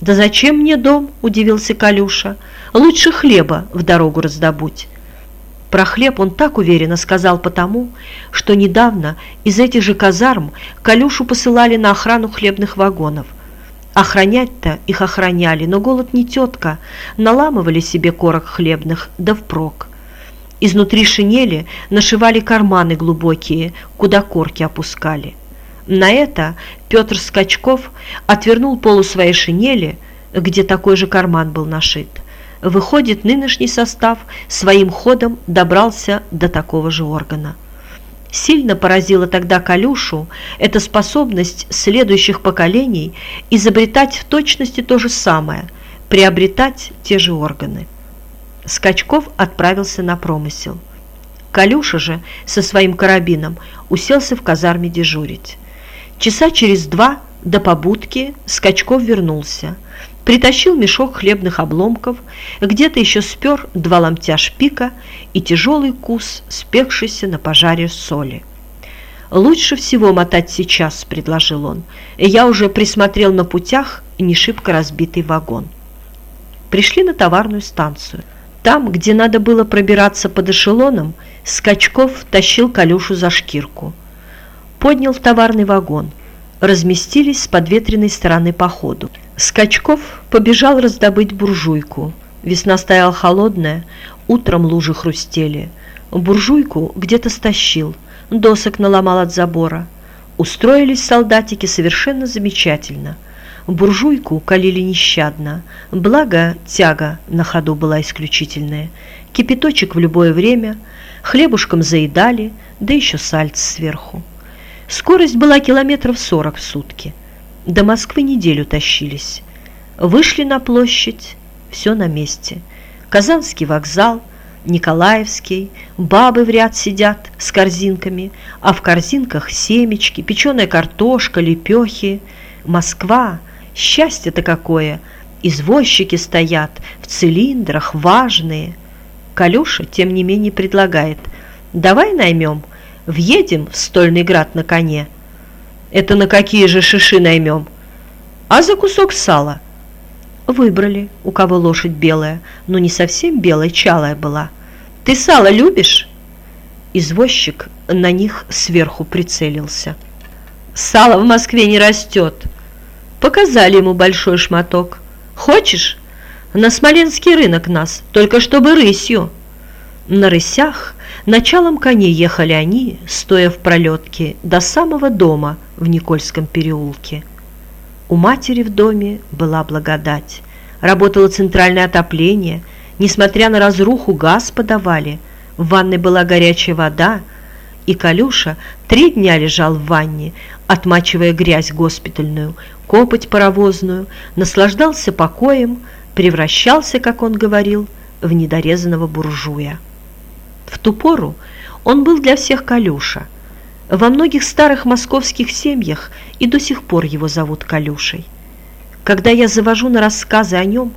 «Да зачем мне дом?» – удивился Калюша. «Лучше хлеба в дорогу раздобудь». Про хлеб он так уверенно сказал потому, что недавно из этих же казарм Калюшу посылали на охрану хлебных вагонов. Охранять-то их охраняли, но голод не тетка, наламывали себе корок хлебных, да впрок. Изнутри шинели нашивали карманы глубокие, куда корки опускали. На это Петр Скачков отвернул полу своей шинели, где такой же карман был нашит. Выходит, нынешний состав своим ходом добрался до такого же органа. Сильно поразила тогда Калюшу эта способность следующих поколений изобретать в точности то же самое, приобретать те же органы. Скачков отправился на промысел. Калюша же со своим карабином уселся в казарме дежурить. Часа через два до побудки Скачков вернулся. Притащил мешок хлебных обломков, где-то еще спер два ломтя шпика и тяжелый кус, спекшийся на пожаре соли. «Лучше всего мотать сейчас», — предложил он. «Я уже присмотрел на путях не шибко разбитый вагон». Пришли на товарную станцию. Там, где надо было пробираться под эшелоном, Скачков тащил Калюшу за шкирку. Поднял товарный вагон. Разместились с подветренной стороны по ходу. Скачков побежал раздобыть буржуйку. Весна стояла холодная, утром лужи хрустели. Буржуйку где-то стащил, досок наломал от забора. Устроились солдатики совершенно замечательно. Буржуйку калили нещадно, благо тяга на ходу была исключительная. Кипяточек в любое время, хлебушком заедали, да еще сальц сверху. Скорость была километров сорок в сутки. До Москвы неделю тащились. Вышли на площадь, все на месте. Казанский вокзал, Николаевский, бабы в ряд сидят с корзинками, а в корзинках семечки, печеная картошка, лепехи. Москва, счастье-то какое! Извозчики стоят в цилиндрах, важные. Калюша, тем не менее, предлагает. Давай наймем, въедем в Стольный град на коне. Это на какие же шиши наймем? А за кусок сала? Выбрали, у кого лошадь белая, но не совсем белая, чалая была. Ты сало любишь? Извозчик на них сверху прицелился. Сало в Москве не растет. Показали ему большой шматок. Хочешь? На Смоленский рынок нас, только чтобы рысью. На рысях началом коней ехали они, стоя в пролетке, до самого дома в Никольском переулке. У матери в доме была благодать. Работало центральное отопление, несмотря на разруху газ подавали, в ванной была горячая вода, и Калюша три дня лежал в ванне, отмачивая грязь госпитальную, копоть паровозную, наслаждался покоем, превращался, как он говорил, в недорезанного буржуя. В ту пору он был для всех Калюша. Во многих старых московских семьях и до сих пор его зовут Калюшей. Когда я завожу на рассказы о нем,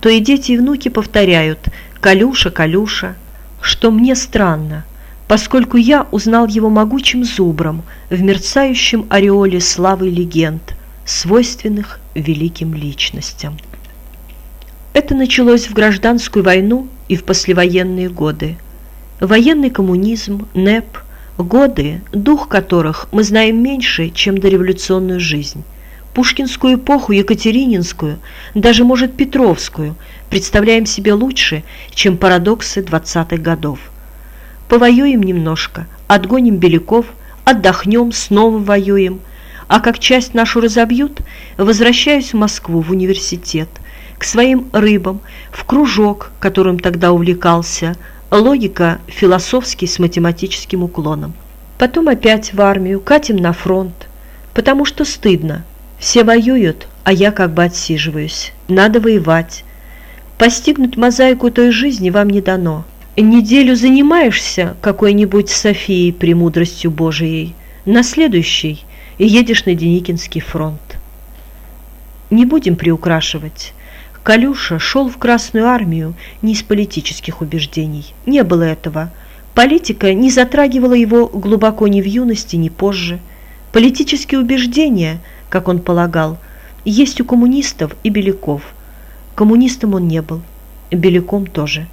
то и дети, и внуки повторяют «Калюша, Калюша», что мне странно, поскольку я узнал его могучим зубром в мерцающем ореоле славы легенд, свойственных великим личностям. Это началось в гражданскую войну и в послевоенные годы. Военный коммунизм, НЭП, годы, дух которых мы знаем меньше, чем дореволюционную жизнь. Пушкинскую эпоху, Екатерининскую, даже, может, Петровскую представляем себе лучше, чем парадоксы двадцатых годов. Повоюем немножко, отгоним беляков, отдохнем, снова воюем, а как часть нашу разобьют, возвращаюсь в Москву, в университет, к своим рыбам, в кружок, которым тогда увлекался – Логика философский с математическим уклоном. Потом опять в армию, катим на фронт, потому что стыдно. Все воюют, а я как бы отсиживаюсь. Надо воевать. Постигнуть мозаику той жизни вам не дано. Неделю занимаешься какой-нибудь Софией премудростью Божией, на следующий едешь на Деникинский фронт. Не будем приукрашивать. Калюша шел в Красную армию не из политических убеждений. Не было этого. Политика не затрагивала его глубоко ни в юности, ни позже. Политические убеждения, как он полагал, есть у коммунистов и беляков. Коммунистом он не был, беляком тоже.